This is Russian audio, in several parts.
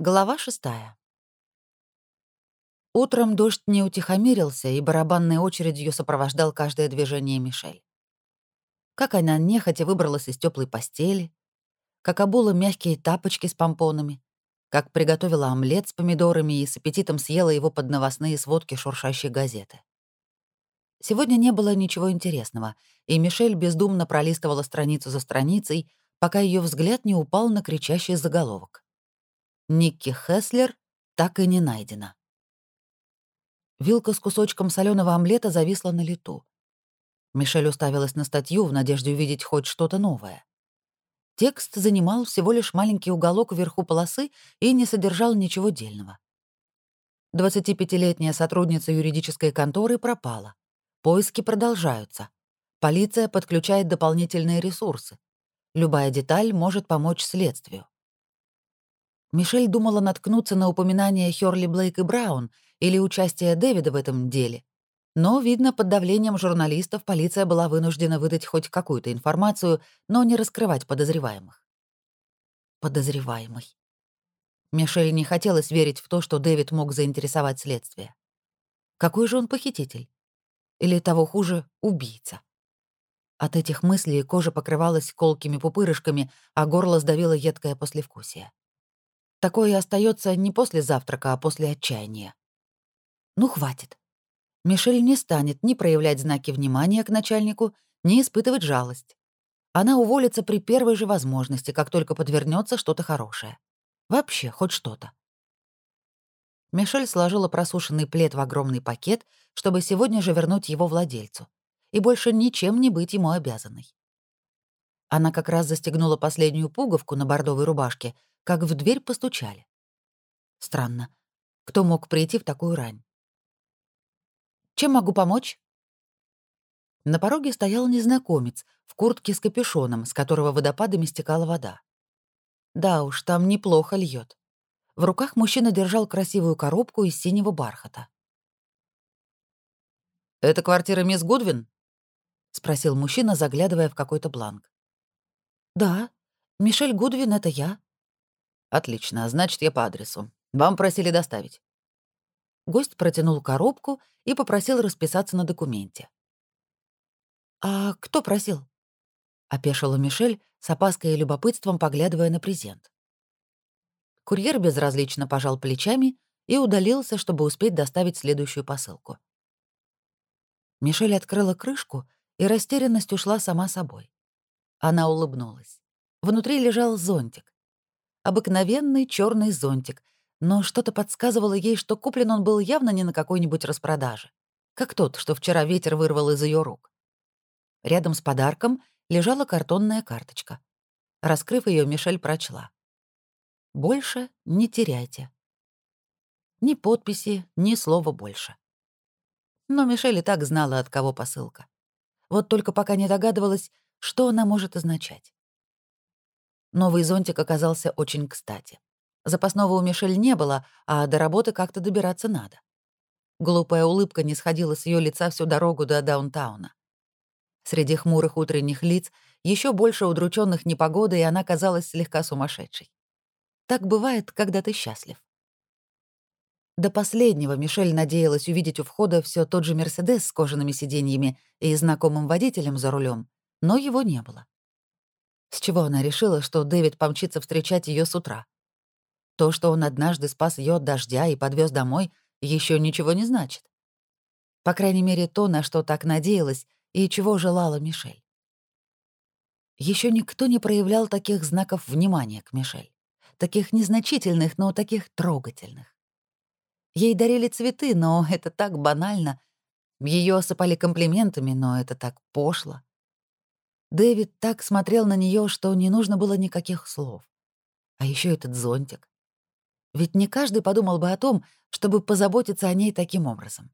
Глава шестая. Утром дождь не утихомирился, и барабанной очередью сопровождал каждое движение Мишель. Как она нехотя выбралась из теплой постели, как обула мягкие тапочки с помпонами, как приготовила омлет с помидорами и с аппетитом съела его под новостные сводки шуршащей газеты. Сегодня не было ничего интересного, и Мишель бездумно пролистывала страницу за страницей, пока ее взгляд не упал на кричащий заголовок. Никки Хеслер так и не найдена. Вилка с кусочком соленого омлета зависла на лету. Мишель уставилась на статью в надежде увидеть хоть что-то новое. Текст занимал всего лишь маленький уголок вверху полосы и не содержал ничего дельного. 25-летняя сотрудница юридической конторы пропала. Поиски продолжаются. Полиция подключает дополнительные ресурсы. Любая деталь может помочь следствию. Мишель думала наткнуться на упоминание Хёрли Блейк и Браун или участие Дэвида в этом деле. Но, видно, под давлением журналистов полиция была вынуждена выдать хоть какую-то информацию, но не раскрывать подозреваемых. Подозреваемый. Мишель не хотелось верить в то, что Дэвид мог заинтересовать следствие. Какой же он похититель? Или того хуже — убийца? От этих мыслей кожа покрывалась колкими пупырышками, а горло сдавило едкое послевкусие. Такое остается не после завтрака, а после отчаяния. Ну, хватит. Мишель не станет ни проявлять знаки внимания к начальнику, ни испытывать жалость. Она уволится при первой же возможности, как только подвернется что-то хорошее. Вообще, хоть что-то. Мишель сложила просушенный плед в огромный пакет, чтобы сегодня же вернуть его владельцу, и больше ничем не быть ему обязанной. Она как раз застегнула последнюю пуговку на бордовой рубашке, как в дверь постучали. Странно. Кто мог прийти в такую рань? «Чем могу помочь?» На пороге стоял незнакомец в куртке с капюшоном, с которого водопадами стекала вода. Да уж, там неплохо льет. В руках мужчина держал красивую коробку из синего бархата. «Это квартира мисс Гудвин?» — спросил мужчина, заглядывая в какой-то бланк. «Да, Мишель Гудвин — это я», Отлично, значит, я по адресу. Вам просили доставить. Гость протянул коробку и попросил расписаться на документе. «А кто просил?» — опешила Мишель, с опаской и любопытством поглядывая на презент. Курьер безразлично пожал плечами и удалился, чтобы успеть доставить следующую посылку. Мишель открыла крышку, и растерянность ушла сама собой. Она улыбнулась. Внутри лежал зонтик обыкновенный черный зонтик, но что-то подсказывало ей, что куплен он был явно не на какой-нибудь распродаже, как тот, что вчера ветер вырвал из ее рук. Рядом с подарком лежала картонная карточка. Раскрыв ее, Мишель прочла. «Больше не теряйте». Ни подписи, ни слова больше. Но Мишель и так знала, от кого посылка. Вот только пока не догадывалась, что она может означать. Новый зонтик оказался очень кстати. Запасного у Мишель не было, а до работы как-то добираться надо. Глупая улыбка не сходила с ее лица всю дорогу до даунтауна. Среди хмурых утренних лиц еще больше удрученных непогодой, она казалась слегка сумасшедшей. Так бывает, когда ты счастлив. До последнего Мишель надеялась увидеть у входа все тот же «Мерседес» с кожаными сиденьями и знакомым водителем за рулем, но его не было. С чего она решила, что Дэвид помчится встречать ее с утра? То, что он однажды спас ее от дождя и подвез домой, еще ничего не значит. По крайней мере, то, на что так надеялась и чего желала Мишель. Еще никто не проявлял таких знаков внимания к Мишель. Таких незначительных, но таких трогательных. Ей дарили цветы, но это так банально. Ее осыпали комплиментами, но это так пошло. Дэвид так смотрел на нее, что не нужно было никаких слов. А еще этот зонтик. Ведь не каждый подумал бы о том, чтобы позаботиться о ней таким образом.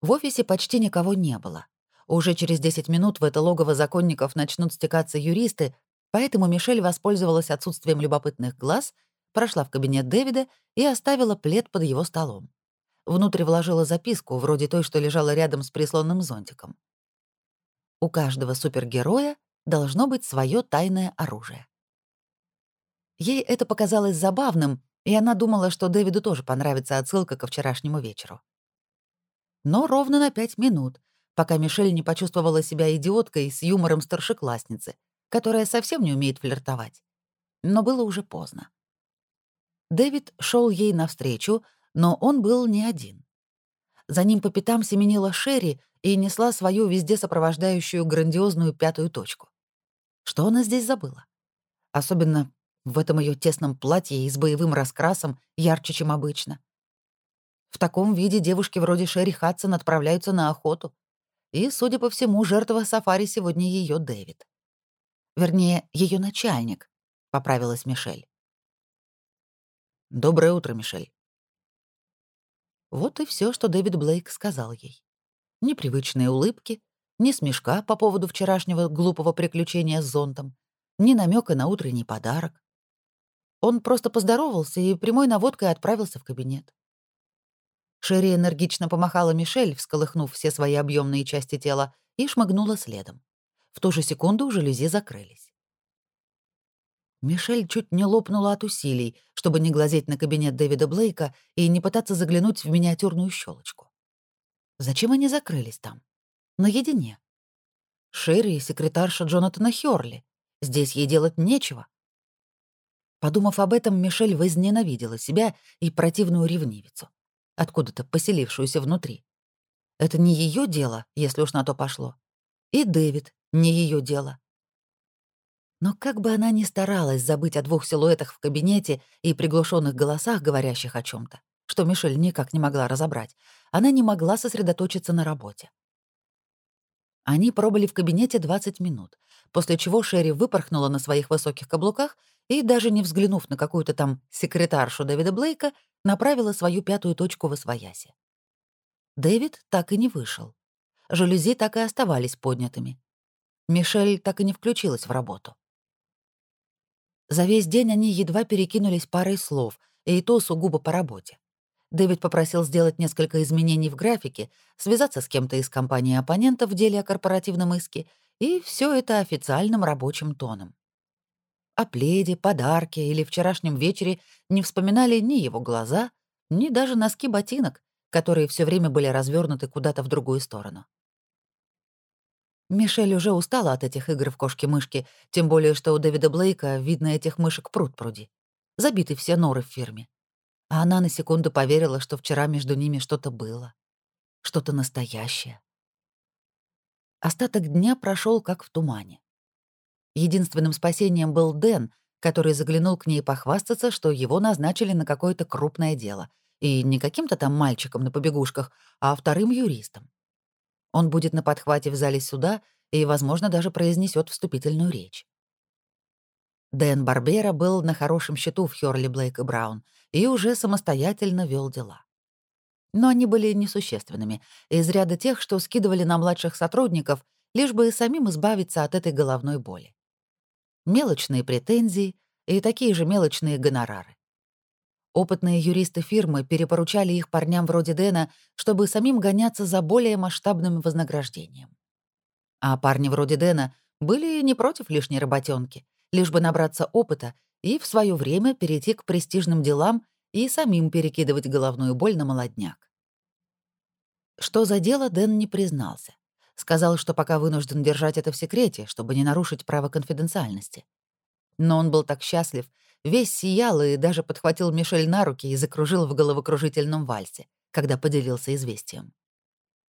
В офисе почти никого не было. Уже через 10 минут в это логово законников начнут стекаться юристы, поэтому Мишель воспользовалась отсутствием любопытных глаз, прошла в кабинет Дэвида и оставила плед под его столом. Внутрь вложила записку, вроде той, что лежала рядом с прислонным зонтиком. У каждого супергероя должно быть свое тайное оружие. Ей это показалось забавным, и она думала, что Дэвиду тоже понравится отсылка ко вчерашнему вечеру. Но ровно на пять минут, пока Мишель не почувствовала себя идиоткой с юмором старшеклассницы, которая совсем не умеет флиртовать. Но было уже поздно. Дэвид шел ей навстречу, но он был не один. За ним по пятам семенила Шерри и несла свою везде сопровождающую грандиозную пятую точку. Что она здесь забыла? Особенно в этом ее тесном платье и с боевым раскрасом, ярче, чем обычно. В таком виде девушки вроде Шерри Хадсон отправляются на охоту. И, судя по всему, жертва сафари сегодня ее Дэвид. Вернее, ее начальник, — поправилась Мишель. «Доброе утро, Мишель». Вот и все, что Дэвид Блейк сказал ей. Непривычные улыбки, ни смешка по поводу вчерашнего глупого приключения с зонтом, ни намека на утренний подарок. Он просто поздоровался и прямой наводкой отправился в кабинет. Шерри энергично помахала Мишель, всколыхнув все свои объемные части тела, и шмыгнула следом. В ту же секунду жалюзи закрылись. Мишель чуть не лопнула от усилий, чтобы не глазеть на кабинет Дэвида Блейка и не пытаться заглянуть в миниатюрную щелочку. Зачем они закрылись там? Наедине. Шерри — секретарша Джонатана Хёрли. Здесь ей делать нечего. Подумав об этом, Мишель возненавидела себя и противную ревнивицу, откуда-то поселившуюся внутри. Это не ее дело, если уж на то пошло. И Дэвид — не ее дело. Но как бы она ни старалась забыть о двух силуэтах в кабинете и приглушенных голосах, говорящих о чем то что Мишель никак не могла разобрать, она не могла сосредоточиться на работе. Они пробыли в кабинете 20 минут, после чего Шерри выпорхнула на своих высоких каблуках и, даже не взглянув на какую-то там секретаршу Дэвида Блейка, направила свою пятую точку в освояси. Дэвид так и не вышел. Жалюзи так и оставались поднятыми. Мишель так и не включилась в работу. За весь день они едва перекинулись парой слов, и то сугубо по работе. Дэвид попросил сделать несколько изменений в графике, связаться с кем-то из компании оппонентов в деле о корпоративном иске, и все это официальным рабочим тоном. О пледе, подарке или вчерашнем вечере не вспоминали ни его глаза, ни даже носки ботинок, которые все время были развернуты куда-то в другую сторону. Мишель уже устала от этих игр в кошки-мышки, тем более что у Дэвида Блейка видно этих мышек пруд-пруди. Забиты все норы в фирме а она на секунду поверила, что вчера между ними что-то было, что-то настоящее. Остаток дня прошел как в тумане. Единственным спасением был Дэн, который заглянул к ней похвастаться, что его назначили на какое-то крупное дело, и не каким-то там мальчиком на побегушках, а вторым юристом. Он будет на подхвате в зале суда и, возможно, даже произнесет вступительную речь. Дэн Барбера был на хорошем счету в Хёрли Блейк и Браун и уже самостоятельно вел дела. Но они были несущественными, из ряда тех, что скидывали на младших сотрудников, лишь бы самим избавиться от этой головной боли. Мелочные претензии и такие же мелочные гонорары. Опытные юристы фирмы перепоручали их парням вроде Дэна, чтобы самим гоняться за более масштабным вознаграждением. А парни вроде Дэна были не против лишней работенки, лишь бы набраться опыта и в свое время перейти к престижным делам и самим перекидывать головную боль на молодняк. Что за дело, Дэн не признался. Сказал, что пока вынужден держать это в секрете, чтобы не нарушить право конфиденциальности. Но он был так счастлив, весь сиял и даже подхватил Мишель на руки и закружил в головокружительном вальсе, когда поделился известием.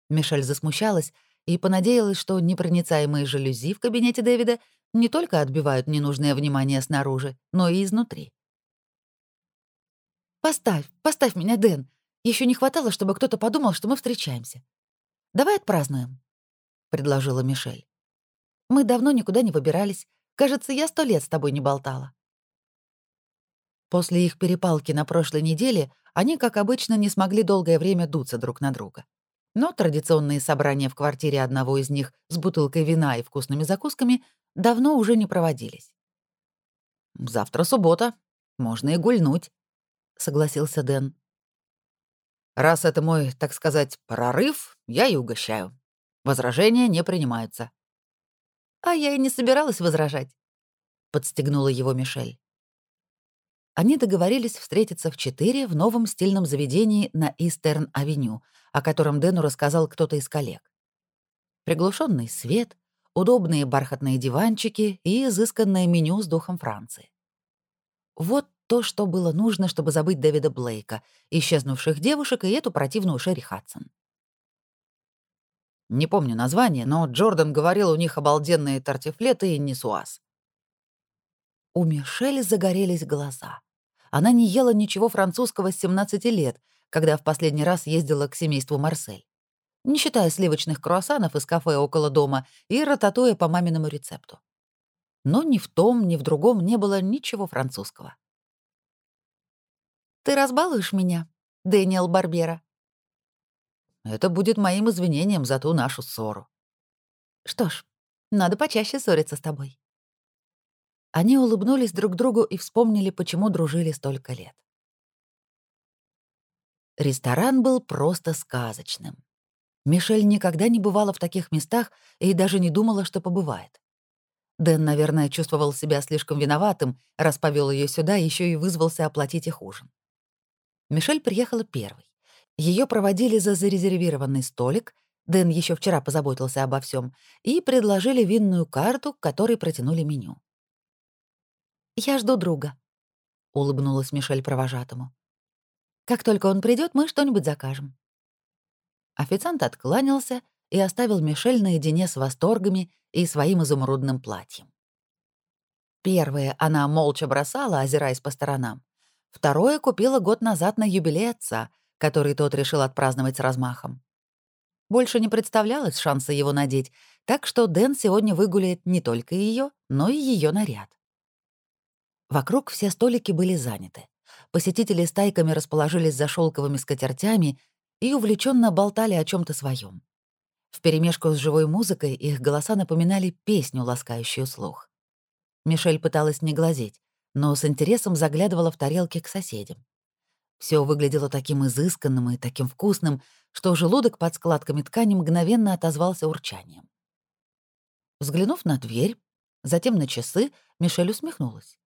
Мишель засмущалась и понадеялась, что непроницаемые жалюзи в кабинете Дэвида не только отбивают ненужное внимание снаружи, но и изнутри. «Поставь, поставь меня, Дэн. Еще не хватало, чтобы кто-то подумал, что мы встречаемся. Давай отпразднуем», — предложила Мишель. «Мы давно никуда не выбирались. Кажется, я сто лет с тобой не болтала». После их перепалки на прошлой неделе они, как обычно, не смогли долгое время дуться друг на друга. Но традиционные собрания в квартире одного из них с бутылкой вина и вкусными закусками давно уже не проводились. «Завтра суббота. Можно и гульнуть», — согласился Дэн. «Раз это мой, так сказать, прорыв, я и угощаю. Возражения не принимаются». «А я и не собиралась возражать», — подстегнула его Мишель. Они договорились встретиться в четыре в новом стильном заведении на Истерн-авеню, о котором Дэну рассказал кто-то из коллег. Приглушенный свет, удобные бархатные диванчики и изысканное меню с духом Франции. Вот то, что было нужно, чтобы забыть Дэвида Блейка, исчезнувших девушек и эту противную Шерри Хадсон. Не помню название, но Джордан говорил, у них обалденные тартифлеты и несуаз. У Мишель загорелись глаза. Она не ела ничего французского с 17 лет, когда в последний раз ездила к семейству Марсель. Не считая сливочных круассанов из кафе около дома и рататуя по маминому рецепту. Но ни в том, ни в другом не было ничего французского. «Ты разбалуешь меня, Дэниел Барбера?» «Это будет моим извинением за ту нашу ссору». «Что ж, надо почаще ссориться с тобой». Они улыбнулись друг другу и вспомнили, почему дружили столько лет. Ресторан был просто сказочным. Мишель никогда не бывала в таких местах и даже не думала, что побывает. Дэн, наверное, чувствовал себя слишком виноватым, раз повел ее сюда, еще и вызвался оплатить их ужин. Мишель приехала первой. Ее проводили за зарезервированный столик, Дэн еще вчера позаботился обо всем, и предложили винную карту, которой протянули меню. «Я жду друга», — улыбнулась Мишель провожатому. «Как только он придет, мы что-нибудь закажем». Официант откланялся и оставил Мишель наедине с восторгами и своим изумрудным платьем. Первое она молча бросала, озираясь по сторонам. Второе купила год назад на юбилей отца, который тот решил отпраздновать с размахом. Больше не представлялось шанса его надеть, так что Дэн сегодня выгуляет не только ее, но и ее наряд. Вокруг все столики были заняты. Посетители стайками расположились за шелковыми скатертями и увлеченно болтали о чем то своем. Вперемешку с живой музыкой их голоса напоминали песню, ласкающую слух. Мишель пыталась не глазеть, но с интересом заглядывала в тарелки к соседям. Все выглядело таким изысканным и таким вкусным, что желудок под складками ткани мгновенно отозвался урчанием. Взглянув на дверь, затем на часы, Мишель усмехнулась.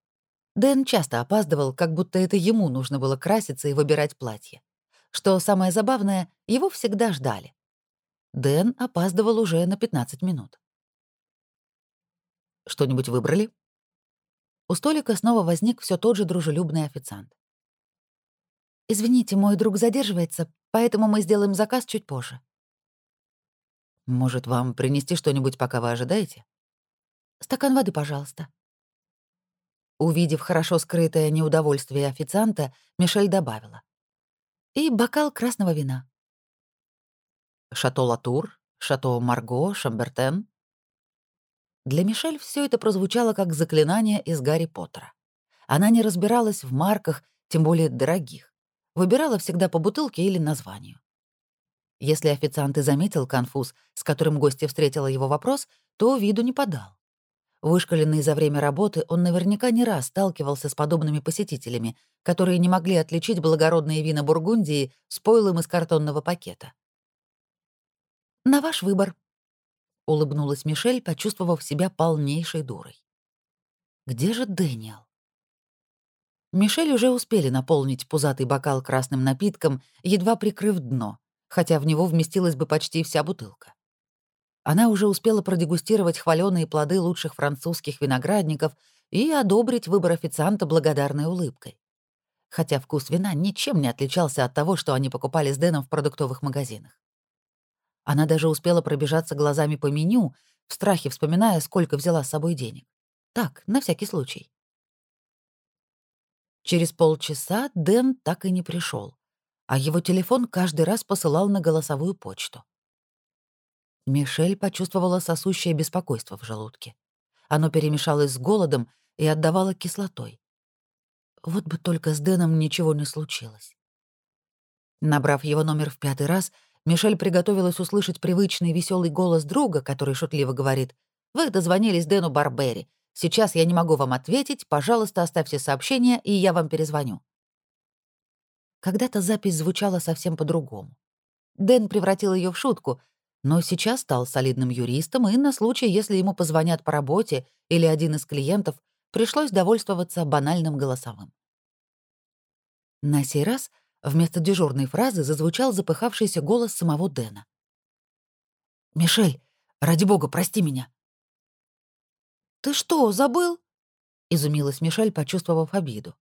Дэн часто опаздывал, как будто это ему нужно было краситься и выбирать платье. Что самое забавное, его всегда ждали. Дэн опаздывал уже на 15 минут. «Что-нибудь выбрали?» У столика снова возник все тот же дружелюбный официант. «Извините, мой друг задерживается, поэтому мы сделаем заказ чуть позже». «Может, вам принести что-нибудь, пока вы ожидаете?» «Стакан воды, пожалуйста». Увидев хорошо скрытое неудовольствие официанта, Мишель добавила. «И бокал красного вина». «Шато Латур, Шато Марго, Шамбертен». Для Мишель все это прозвучало как заклинание из Гарри Поттера. Она не разбиралась в марках, тем более дорогих. Выбирала всегда по бутылке или названию. Если официант и заметил конфуз, с которым гостья встретила его вопрос, то виду не подал. Вышкаленный за время работы, он наверняка не раз сталкивался с подобными посетителями, которые не могли отличить благородные вина Бургундии с пойлом из картонного пакета. «На ваш выбор», — улыбнулась Мишель, почувствовав себя полнейшей дурой. «Где же Дэниел?» Мишель уже успели наполнить пузатый бокал красным напитком, едва прикрыв дно, хотя в него вместилась бы почти вся бутылка. Она уже успела продегустировать хваленые плоды лучших французских виноградников и одобрить выбор официанта благодарной улыбкой. Хотя вкус вина ничем не отличался от того, что они покупали с Дэном в продуктовых магазинах. Она даже успела пробежаться глазами по меню, в страхе вспоминая, сколько взяла с собой денег. Так, на всякий случай. Через полчаса Дэн так и не пришел, а его телефон каждый раз посылал на голосовую почту. Мишель почувствовала сосущее беспокойство в желудке. Оно перемешалось с голодом и отдавало кислотой. Вот бы только с Дэном ничего не случилось. Набрав его номер в пятый раз, Мишель приготовилась услышать привычный веселый голос друга, который шутливо говорит «Вы дозвонились Дэну Барбери. Сейчас я не могу вам ответить. Пожалуйста, оставьте сообщение, и я вам перезвоню». Когда-то запись звучала совсем по-другому. Дэн превратил ее в шутку — но сейчас стал солидным юристом, и на случай, если ему позвонят по работе или один из клиентов, пришлось довольствоваться банальным голосовым. На сей раз вместо дежурной фразы зазвучал запыхавшийся голос самого Дэна. «Мишель, ради бога, прости меня!» «Ты что, забыл?» — изумилась Мишель, почувствовав обиду.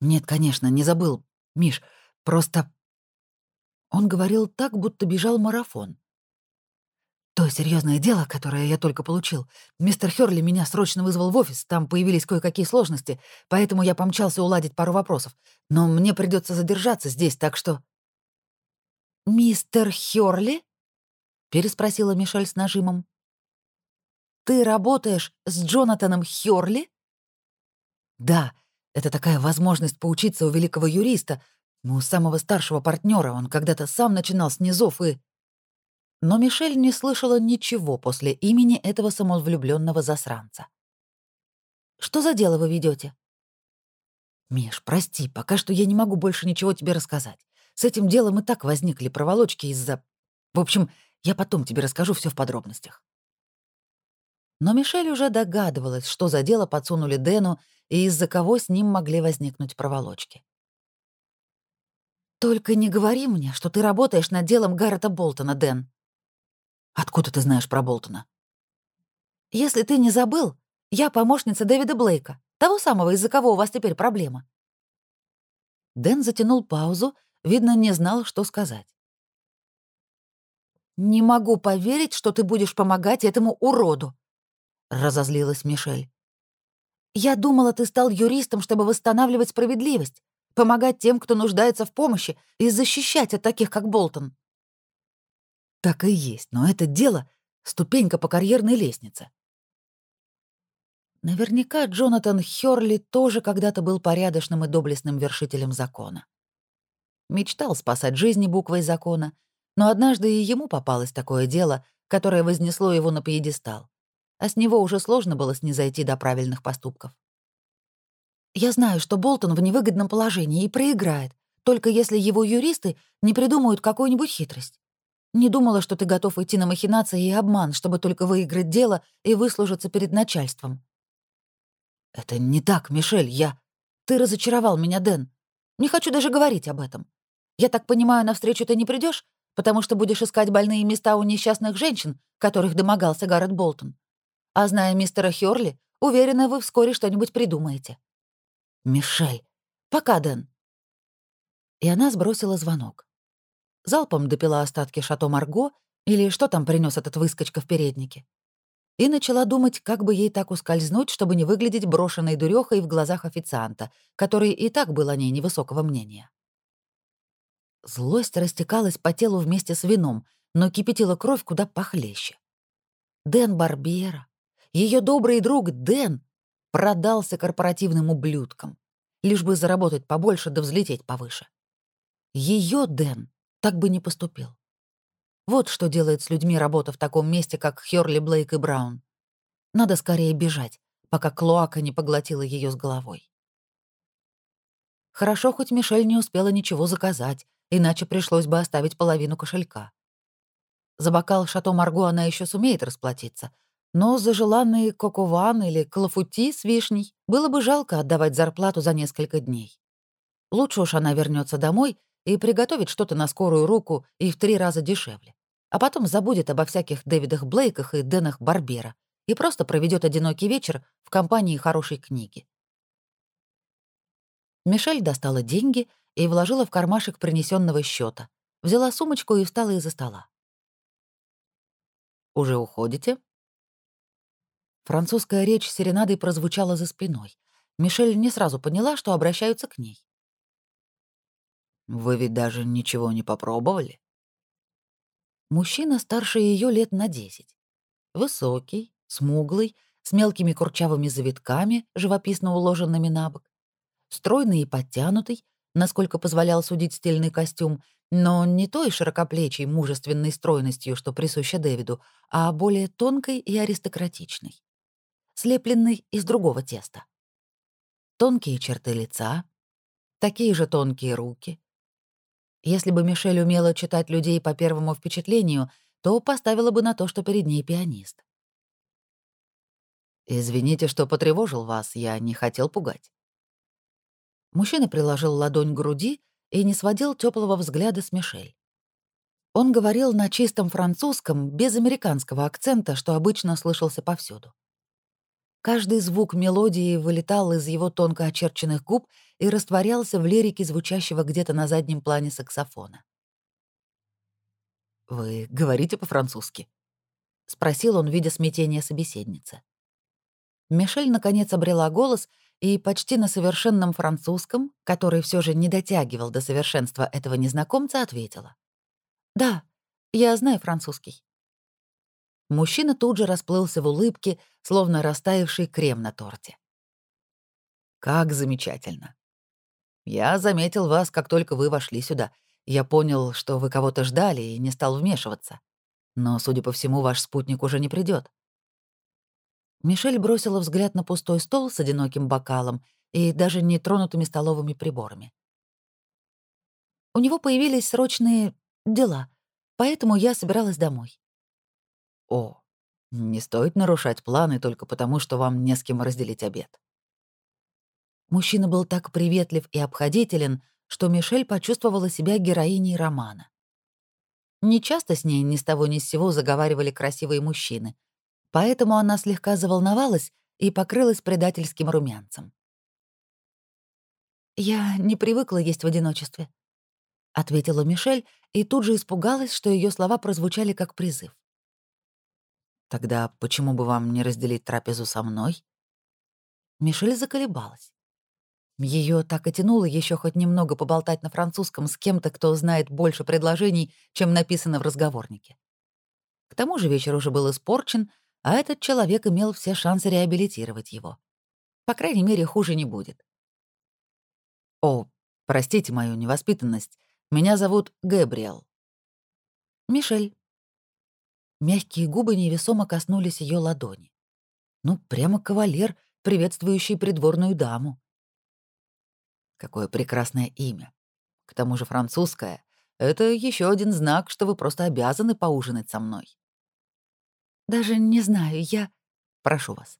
«Нет, конечно, не забыл. Миш, просто...» Он говорил так, будто бежал марафон. То серьезное дело, которое я только получил. Мистер Хёрли меня срочно вызвал в офис, там появились кое-какие сложности, поэтому я помчался уладить пару вопросов. Но мне придется задержаться здесь, так что... «Мистер Хёрли?» — переспросила Мишель с нажимом. «Ты работаешь с Джонатаном Хёрли?» «Да, это такая возможность поучиться у великого юриста, у самого старшего партнера. Он когда-то сам начинал с низов и...» Но Мишель не слышала ничего после имени этого самовлюбленного засранца. «Что за дело вы ведете? «Миш, прости, пока что я не могу больше ничего тебе рассказать. С этим делом и так возникли проволочки из-за... В общем, я потом тебе расскажу все в подробностях». Но Мишель уже догадывалась, что за дело подсунули Дэну и из-за кого с ним могли возникнуть проволочки. «Только не говори мне, что ты работаешь над делом Гаррета Болтона, Дэн», Откуда ты знаешь про Болтона? Если ты не забыл, я помощница Дэвида Блейка, того самого, из-за кого у вас теперь проблема. Дэн затянул паузу, видно, не знал, что сказать. «Не могу поверить, что ты будешь помогать этому уроду», — разозлилась Мишель. «Я думала, ты стал юристом, чтобы восстанавливать справедливость, помогать тем, кто нуждается в помощи, и защищать от таких, как Болтон». Так и есть, но это дело — ступенька по карьерной лестнице. Наверняка Джонатан Хёрли тоже когда-то был порядочным и доблестным вершителем закона. Мечтал спасать жизни буквой закона, но однажды и ему попалось такое дело, которое вознесло его на пьедестал, а с него уже сложно было снизойти до правильных поступков. «Я знаю, что Болтон в невыгодном положении и проиграет, только если его юристы не придумают какую-нибудь хитрость. Не думала, что ты готов идти на махинации и обман, чтобы только выиграть дело и выслужиться перед начальством. Это не так, Мишель, я... Ты разочаровал меня, Дэн. Не хочу даже говорить об этом. Я так понимаю, навстречу ты не придешь, потому что будешь искать больные места у несчастных женщин, которых домогался Гаррет Болтон. А зная мистера Хёрли, уверена, вы вскоре что-нибудь придумаете. Мишель. Пока, Дэн. И она сбросила звонок залпом допила остатки шато Марго или что там принес этот выскочка в переднике, и начала думать, как бы ей так ускользнуть, чтобы не выглядеть брошенной дурехой в глазах официанта, который и так был о ней невысокого мнения. Злость растекалась по телу вместе с вином, но кипятила кровь куда похлеще. Дэн Барбера, ее добрый друг Дэн, продался корпоративным ублюдкам, лишь бы заработать побольше да взлететь повыше. Ее Дэн так бы не поступил. Вот что делает с людьми работа в таком месте, как Хёрли, Блейк и Браун. Надо скорее бежать, пока клоака не поглотила ее с головой. Хорошо, хоть Мишель не успела ничего заказать, иначе пришлось бы оставить половину кошелька. За бокал шато Марго она еще сумеет расплатиться, но за желанный кокован или клафути с вишней было бы жалко отдавать зарплату за несколько дней. Лучше уж она вернется домой и приготовит что-то на скорую руку и в три раза дешевле. А потом забудет обо всяких Дэвидах Блейках и Дэнах Барбера и просто проведет одинокий вечер в компании хорошей книги. Мишель достала деньги и вложила в кармашек принесенного счета, взяла сумочку и встала из-за стола. «Уже уходите?» Французская речь серенадой прозвучала за спиной. Мишель не сразу поняла, что обращаются к ней. Вы ведь даже ничего не попробовали? Мужчина старше ее лет на десять. Высокий, смуглый, с мелкими курчавыми завитками, живописно уложенными на бок. Стройный и подтянутый, насколько позволял судить стильный костюм, но не той широкоплечей мужественной стройностью, что присуща Дэвиду, а более тонкой и аристократичной. Слепленный из другого теста. Тонкие черты лица, такие же тонкие руки, если бы Мишель умела читать людей по первому впечатлению, то поставила бы на то, что перед ней пианист. «Извините, что потревожил вас, я не хотел пугать». Мужчина приложил ладонь к груди и не сводил теплого взгляда с Мишель. Он говорил на чистом французском, без американского акцента, что обычно слышался повсюду. Каждый звук мелодии вылетал из его тонко очерченных губ и растворялся в лирике звучащего где-то на заднем плане саксофона. «Вы говорите по-французски?» — спросил он, видя смятение собеседницы. Мишель, наконец, обрела голос и почти на совершенном французском, который все же не дотягивал до совершенства этого незнакомца, ответила. «Да, я знаю французский». Мужчина тут же расплылся в улыбке, словно растаявший крем на торте. «Как замечательно. Я заметил вас, как только вы вошли сюда. Я понял, что вы кого-то ждали и не стал вмешиваться. Но, судя по всему, ваш спутник уже не придет. Мишель бросила взгляд на пустой стол с одиноким бокалом и даже нетронутыми столовыми приборами. У него появились срочные дела, поэтому я собиралась домой. О, не стоит нарушать планы только потому, что вам не с кем разделить обед. Мужчина был так приветлив и обходителен, что Мишель почувствовала себя героиней романа. Нечасто с ней ни с того ни с сего заговаривали красивые мужчины, поэтому она слегка заволновалась и покрылась предательским румянцем. «Я не привыкла есть в одиночестве», — ответила Мишель и тут же испугалась, что ее слова прозвучали как призыв. «Тогда почему бы вам не разделить трапезу со мной?» Мишель заколебалась. Ее так и тянуло еще хоть немного поболтать на французском с кем-то, кто знает больше предложений, чем написано в разговорнике. К тому же вечер уже был испорчен, а этот человек имел все шансы реабилитировать его. По крайней мере, хуже не будет. «О, простите мою невоспитанность. Меня зовут Гэбриэл». «Мишель». Мягкие губы невесомо коснулись ее ладони. Ну, прямо кавалер, приветствующий придворную даму. Какое прекрасное имя. К тому же французское. Это еще один знак, что вы просто обязаны поужинать со мной. Даже не знаю, я... Прошу вас.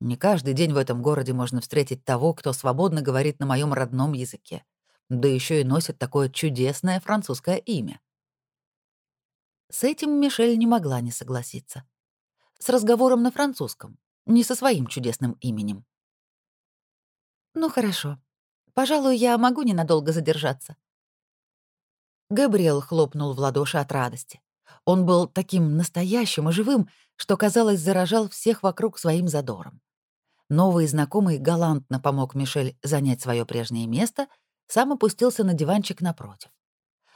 Не каждый день в этом городе можно встретить того, кто свободно говорит на моем родном языке. Да еще и носит такое чудесное французское имя. С этим Мишель не могла не согласиться. С разговором на французском, не со своим чудесным именем. «Ну хорошо. Пожалуй, я могу ненадолго задержаться». Габриэл хлопнул в ладоши от радости. Он был таким настоящим и живым, что, казалось, заражал всех вокруг своим задором. Новый знакомый галантно помог Мишель занять свое прежнее место, сам опустился на диванчик напротив.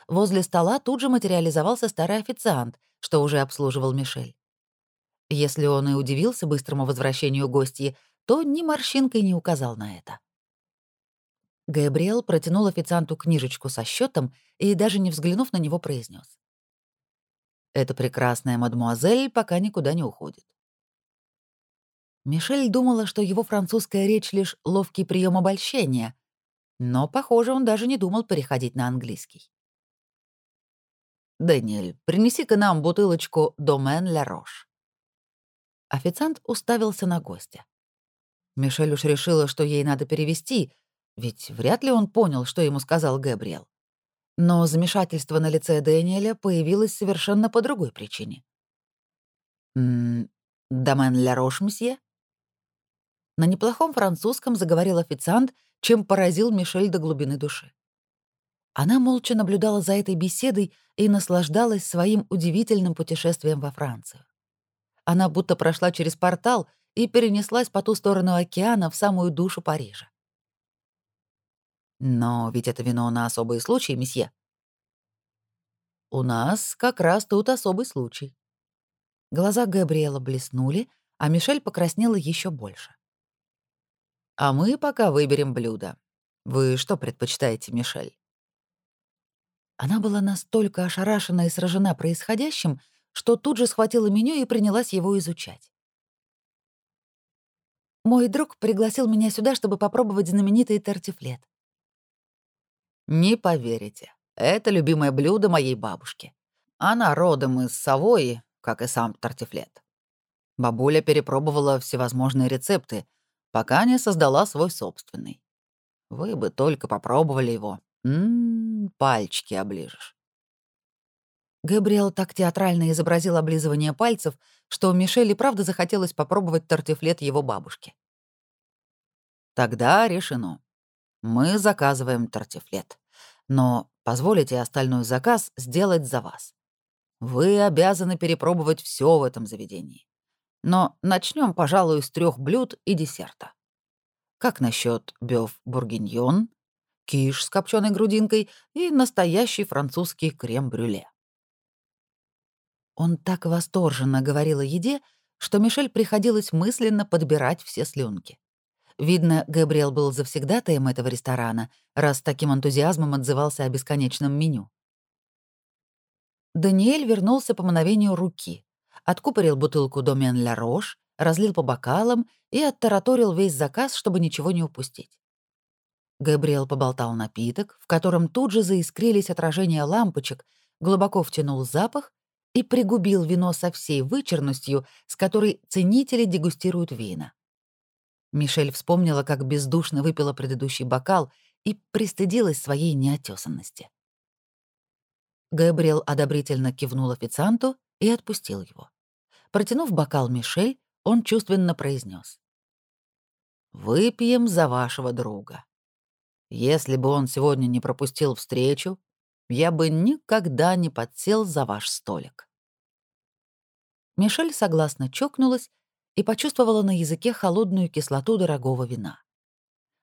Возле стола тут же материализовался старый официант, что уже обслуживал Мишель. Если он и удивился быстрому возвращению гостьи, то ни морщинкой не указал на это. Габриэл протянул официанту книжечку со счетом и, даже не взглянув на него, произнес: эта прекрасная мадмуазель пока никуда не уходит. Мишель думала, что его французская речь — лишь ловкий прием обольщения, но, похоже, он даже не думал переходить на английский. «Дэниэль, принеси-ка нам бутылочку «Домен ля Рош». Официант уставился на гостя. Мишель уж решила, что ей надо перевести, ведь вряд ли он понял, что ему сказал Гэбриэл. Но замешательство на лице Дэниеля появилось совершенно по другой причине. «М-м, «Домен ля рош, мсье?» На неплохом французском заговорил официант, чем поразил Мишель до глубины души. Она молча наблюдала за этой беседой и наслаждалась своим удивительным путешествием во Францию. Она будто прошла через портал и перенеслась по ту сторону океана в самую душу Парижа. Но ведь это вино на особые случаи, месье. У нас как раз тут особый случай. Глаза Габриэла блеснули, а Мишель покраснела еще больше. А мы пока выберем блюдо. Вы что предпочитаете, Мишель? Она была настолько ошарашена и сражена происходящим, что тут же схватила меню и принялась его изучать. Мой друг пригласил меня сюда, чтобы попробовать знаменитый тартифлет. Не поверите, это любимое блюдо моей бабушки. Она родом из Савои, как и сам тартифлет. Бабуля перепробовала всевозможные рецепты, пока не создала свой собственный. Вы бы только попробовали его. Ммм, пальчики оближешь. Габриэл так театрально изобразил облизывание пальцев, что Мишель и правда захотелось попробовать тортифлет его бабушки. Тогда решено. Мы заказываем тортифлет. Но позволите остальной заказ сделать за вас. Вы обязаны перепробовать все в этом заведении. Но начнем, пожалуй, с трех блюд и десерта. Как насчет бёв бургиньон, киш с копченой грудинкой и настоящий французский крем-брюле? Он так восторженно говорил о еде, что Мишель приходилось мысленно подбирать все слюнки. Видно, Габриэл был завсегдатаем этого ресторана, раз таким энтузиазмом отзывался о бесконечном меню. Даниэль вернулся по мановению руки, откупорил бутылку «Домен ля Рош», разлил по бокалам и оттараторил весь заказ, чтобы ничего не упустить. Габриэл поболтал напиток, в котором тут же заискрились отражения лампочек, глубоко втянул запах и пригубил вино со всей вычерностью, с которой ценители дегустируют вина. Мишель вспомнила, как бездушно выпила предыдущий бокал и пристыдилась своей неотесанности. Габриэл одобрительно кивнул официанту и отпустил его. Протянув бокал Мишель, он чувственно произнес: «Выпьем за вашего друга. Если бы он сегодня не пропустил встречу, я бы никогда не подсел за ваш столик». Мишель согласно чокнулась и почувствовала на языке холодную кислоту дорогого вина.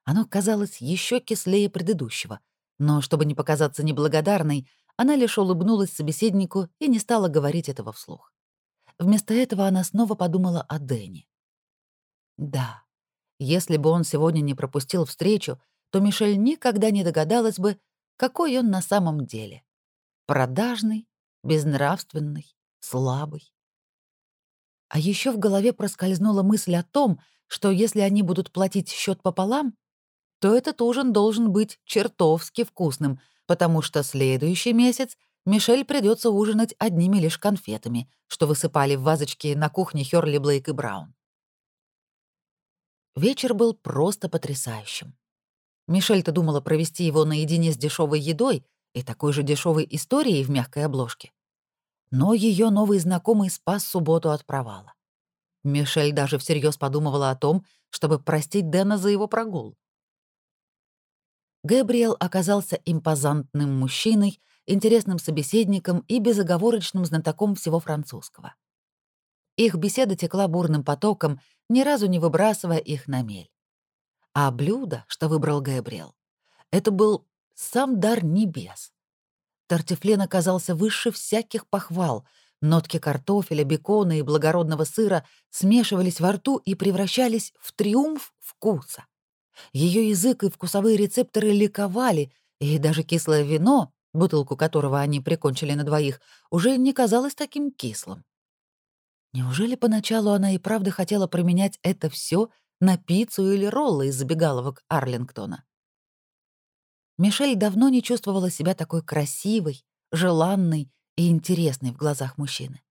Оно казалось еще кислее предыдущего, но чтобы не показаться неблагодарной, она лишь улыбнулась собеседнику и не стала говорить этого вслух. Вместо этого она снова подумала о Дэне. Да, если бы он сегодня не пропустил встречу, то Мишель никогда не догадалась бы, какой он на самом деле. Продажный, безнравственный, слабый. А еще в голове проскользнула мысль о том, что если они будут платить счет пополам, то этот ужин должен быть чертовски вкусным, потому что следующий месяц Мишель придется ужинать одними лишь конфетами, что высыпали в вазочки на кухне Хёрли Блейк и Браун. Вечер был просто потрясающим. Мишель-то думала провести его наедине с дешевой едой и такой же дешевой историей в мягкой обложке. Но ее новый знакомый спас субботу от провала. Мишель даже всерьез подумывала о том, чтобы простить Дэна за его прогул. Гэбриэл оказался импозантным мужчиной, интересным собеседником и безоговорочным знатоком всего французского. Их беседа текла бурным потоком, ни разу не выбрасывая их на мель. А блюдо, что выбрал Гэбриэл, это был сам дар небес. Тартифлен оказался выше всяких похвал. Нотки картофеля, бекона и благородного сыра смешивались во рту и превращались в триумф вкуса. Ее язык и вкусовые рецепторы ликовали, и даже кислое вино, бутылку которого они прикончили на двоих, уже не казалось таким кислым. Неужели поначалу она и правда хотела променять это все на пиццу или роллы из забегаловок Арлингтона? Мишель давно не чувствовала себя такой красивой, желанной и интересной в глазах мужчины.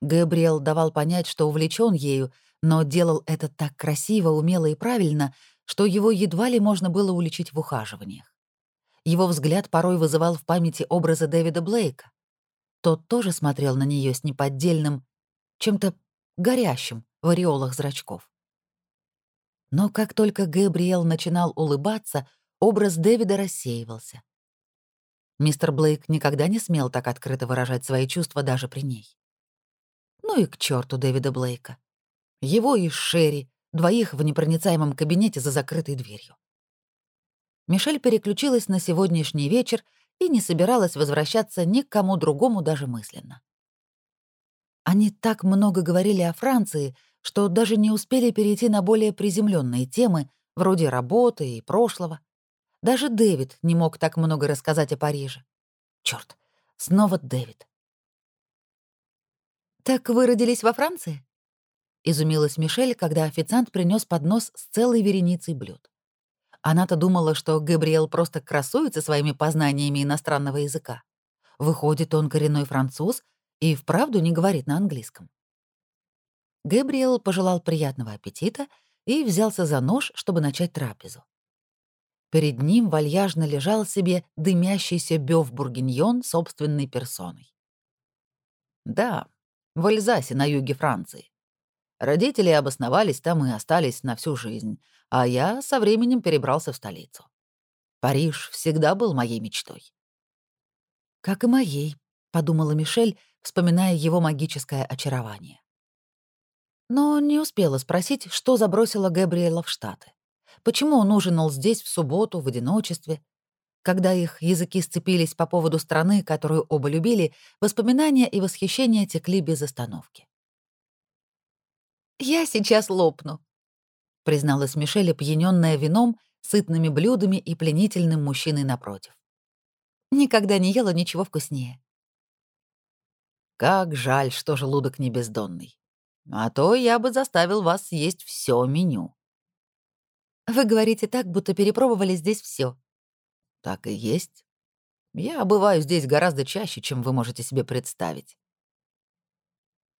Габриэл давал понять, что увлечен ею, но делал это так красиво, умело и правильно, что его едва ли можно было уличить в ухаживаниях. Его взгляд порой вызывал в памяти образы Дэвида Блейка. Тот тоже смотрел на нее с неподдельным, чем-то горящим в ореолах зрачков. Но как только Габриэл начинал улыбаться, образ Дэвида рассеивался. Мистер Блейк никогда не смел так открыто выражать свои чувства даже при ней. Ну и к черту Дэвида Блейка. Его и Шерри, двоих в непроницаемом кабинете за закрытой дверью. Мишель переключилась на сегодняшний вечер и не собиралась возвращаться ни к кому другому даже мысленно. Они так много говорили о Франции, что даже не успели перейти на более приземленные темы, вроде работы и прошлого. Даже Дэвид не мог так много рассказать о Париже. Черт, снова Дэвид. «Так вы родились во Франции?» — изумилась Мишель, когда официант принес поднос с целой вереницей блюд. Она-то думала, что Габриэл просто красуется своими познаниями иностранного языка. Выходит, он коренной француз и вправду не говорит на английском. Габриэл пожелал приятного аппетита и взялся за нож, чтобы начать трапезу. Перед ним вальяжно лежал себе дымящийся бёв-бургиньон собственной персоной. Да, в Эльзасе, на юге Франции. Родители обосновались там и остались на всю жизнь, а я со временем перебрался в столицу. Париж всегда был моей мечтой. «Как и моей», — подумала Мишель, вспоминая его магическое очарование. Но не успела спросить, что забросило Габриэла в Штаты. Почему он ужинал здесь в субботу, в одиночестве? Когда их языки сцепились по поводу страны, которую оба любили, воспоминания и восхищение текли без остановки. «Я сейчас лопну», — призналась Мишель, опьянённая вином, сытными блюдами и пленительным мужчиной напротив. «Никогда не ела ничего вкуснее». «Как жаль, что желудок не бездонный. А то я бы заставил вас съесть все меню». «Вы говорите так, будто перепробовали здесь все. «Так и есть. Я бываю здесь гораздо чаще, чем вы можете себе представить».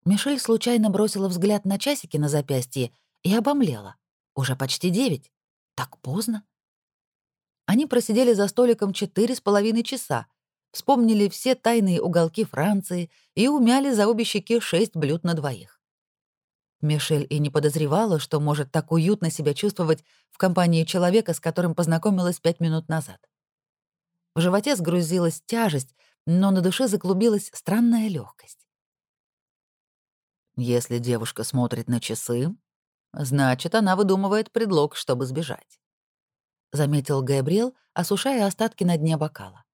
Мишель случайно бросила взгляд на часики на запястье и обомлела. Уже почти девять. Так поздно. Они просидели за столиком четыре с половиной часа, вспомнили все тайные уголки Франции и умяли за обе щеки шесть блюд на двоих. Мишель и не подозревала, что может так уютно себя чувствовать в компании человека, с которым познакомилась пять минут назад. В животе сгрузилась тяжесть, но на душе заклубилась странная легкость. Если девушка смотрит на часы, значит, она выдумывает предлог, чтобы сбежать. Заметил Габриэл, осушая остатки на дне бокала.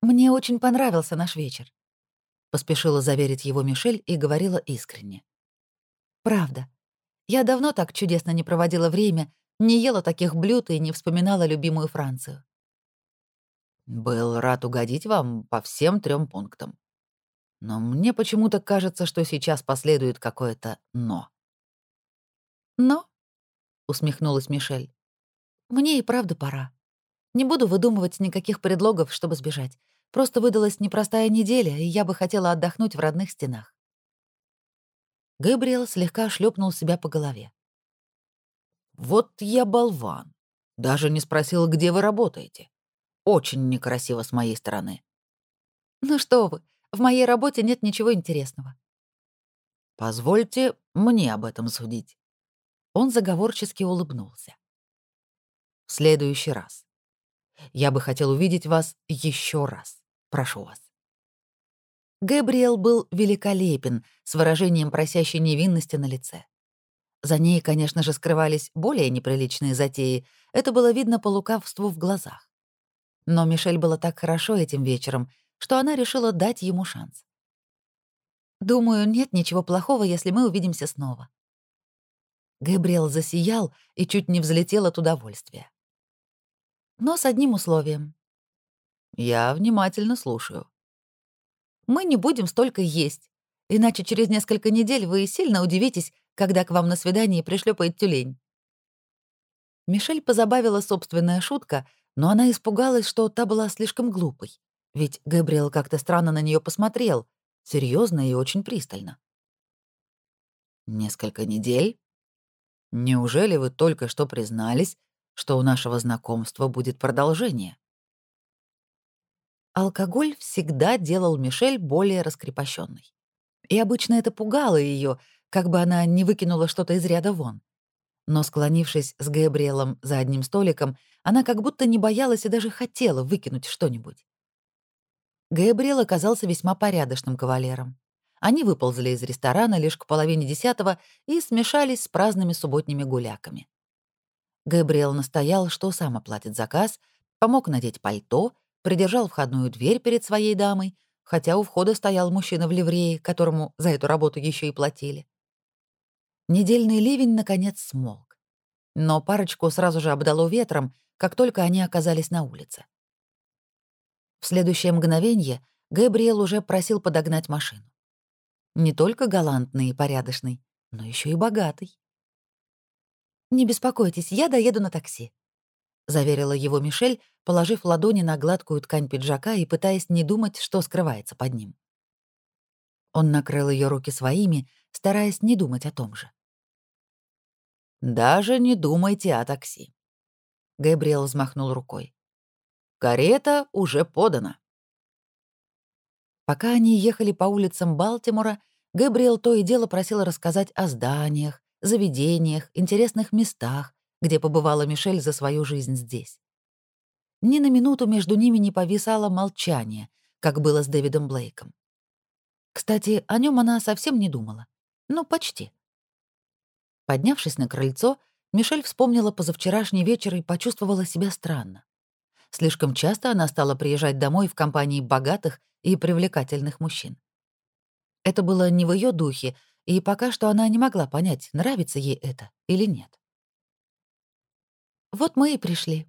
«Мне очень понравился наш вечер», — поспешила заверить его Мишель и говорила искренне. «Правда. Я давно так чудесно не проводила время, не ела таких блюд и не вспоминала любимую Францию». «Был рад угодить вам по всем трем пунктам», но мне почему-то кажется, что сейчас последует какое-то «но». «Но?» — усмехнулась Мишель. «Мне и правда пора. Не буду выдумывать никаких предлогов, чтобы сбежать. Просто выдалась непростая неделя, и я бы хотела отдохнуть в родных стенах». Габриэл слегка шлепнул себя по голове. «Вот я болван. Даже не спросил, где вы работаете. Очень некрасиво с моей стороны». «Ну что вы, в моей работе нет ничего интересного». «Позвольте мне об этом судить». Он заговорчески улыбнулся. «В следующий раз. Я бы хотел увидеть вас еще раз. Прошу вас». Гэбриэл был великолепен, с выражением просящей невинности на лице. За ней, конечно же, скрывались более неприличные затеи, это было видно по лукавству в глазах. Но Мишель было так хорошо этим вечером, что она решила дать ему шанс. «Думаю, нет ничего плохого, если мы увидимся снова». Габриэл засиял и чуть не взлетел от удовольствия. Но с одним условием. «Я внимательно слушаю». «Мы не будем столько есть, иначе через несколько недель вы сильно удивитесь, когда к вам на свидание пришлёпает тюлень». Мишель позабавила собственная шутка, но она испугалась, что та была слишком глупой. Ведь Габриэл как-то странно на нее посмотрел, серьезно и очень пристально. «Несколько недель? Неужели вы только что признались, что у нашего знакомства будет продолжение?» Алкоголь всегда делал Мишель более раскрепощенной. И обычно это пугало ее, как бы она не выкинула что-то из ряда вон. Но, склонившись с Габриэлом за одним столиком, она как будто не боялась и даже хотела выкинуть что-нибудь. Габриэл оказался весьма порядочным кавалером. Они выползли из ресторана лишь к половине десятого и смешались с праздными субботними гуляками. Габриэл настоял, что сам оплатит заказ, помог надеть пальто, придержал входную дверь перед своей дамой, хотя у входа стоял мужчина в ливрее, которому за эту работу еще и платили. Недельный ливень, наконец, смолк. Но парочку сразу же обдало ветром, как только они оказались на улице. В следующее мгновение Габриэл уже просил подогнать машину. Не только галантный и порядочный, но еще и богатый. «Не беспокойтесь, я доеду на такси», — заверила его Мишель, положив ладони на гладкую ткань пиджака и пытаясь не думать, что скрывается под ним. Он накрыл ее руки своими, стараясь не думать о том же. «Даже не думайте о такси. Габриэл взмахнул рукой. «Карета уже подана». Пока они ехали по улицам Балтимора, Габриэл то и дело просил рассказать о зданиях, заведениях, интересных местах, где побывала Мишель за свою жизнь здесь. Ни на минуту между ними не повисало молчание, как было с Дэвидом Блейком. Кстати, о нем она совсем не думала. Ну, почти. Поднявшись на крыльцо, Мишель вспомнила позавчерашний вечер и почувствовала себя странно. Слишком часто она стала приезжать домой в компании богатых и привлекательных мужчин. Это было не в ее духе, и пока что она не могла понять, нравится ей это или нет. «Вот мы и пришли»,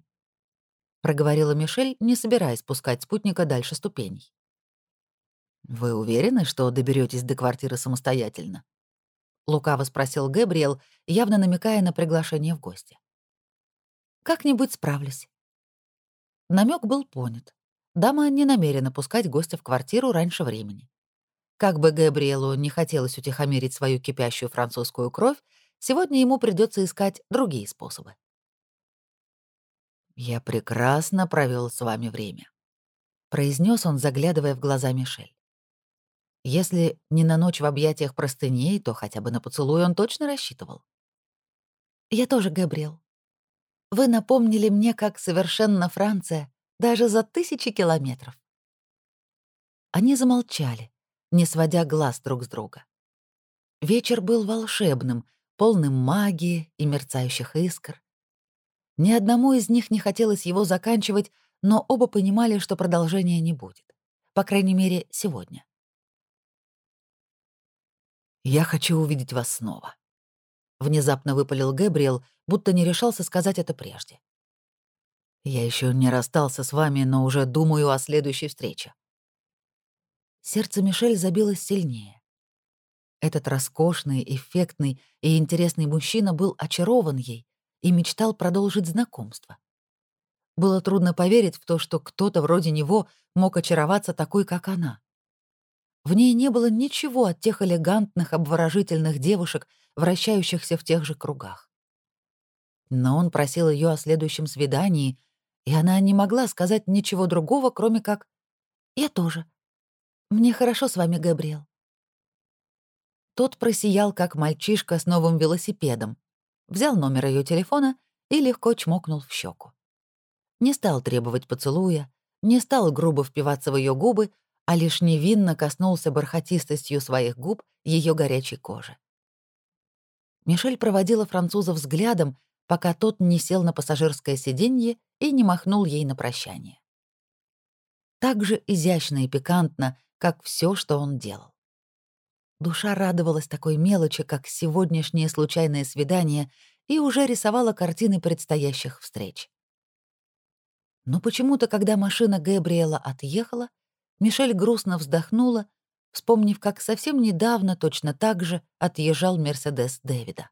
— проговорила Мишель, не собираясь пускать спутника дальше ступеней. «Вы уверены, что доберетесь до квартиры самостоятельно?» — лукаво спросил Гэбриэл, явно намекая на приглашение в гости. «Как-нибудь справлюсь». Намек был понят. Дама не намерена пускать гостя в квартиру раньше времени. Как бы Габриэлу не хотелось утихомирить свою кипящую французскую кровь, сегодня ему придется искать другие способы. «Я прекрасно провел с вами время», — произнес он, заглядывая в глаза Мишель. Если не на ночь в объятиях простыней, то хотя бы на поцелуй он точно рассчитывал. «Я тоже, Габриэл. Вы напомнили мне, как совершенно Франция, даже за тысячи километров». Они замолчали, не сводя глаз друг с друга. Вечер был волшебным, полным магии и мерцающих искр. Ни одному из них не хотелось его заканчивать, но оба понимали, что продолжения не будет. По крайней мере, сегодня. «Я хочу увидеть вас снова», — внезапно выпалил Гэбриэл, будто не решался сказать это прежде. «Я еще не расстался с вами, но уже думаю о следующей встрече». Сердце Мишель забилось сильнее. Этот роскошный, эффектный и интересный мужчина был очарован ей и мечтал продолжить знакомство. Было трудно поверить в то, что кто-то вроде него мог очароваться такой, как она. В ней не было ничего от тех элегантных, обворожительных девушек, вращающихся в тех же кругах. Но он просил ее о следующем свидании, и она не могла сказать ничего другого, кроме как «Я тоже. Мне хорошо с вами, Габриэл». Тот просиял, как мальчишка с новым велосипедом, взял номер ее телефона и легко чмокнул в щеку. Не стал требовать поцелуя, не стал грубо впиваться в ее губы, а лишь невинно коснулся бархатистостью своих губ ее горячей кожи. Мишель проводила француза взглядом, пока тот не сел на пассажирское сиденье и не махнул ей на прощание. Так же изящно и пикантно, как все, что он делал. Душа радовалась такой мелочи, как сегодняшнее случайное свидание, и уже рисовала картины предстоящих встреч. Но почему-то, когда машина Габриэла отъехала, Мишель грустно вздохнула, вспомнив, как совсем недавно точно так же отъезжал Мерседес Дэвида.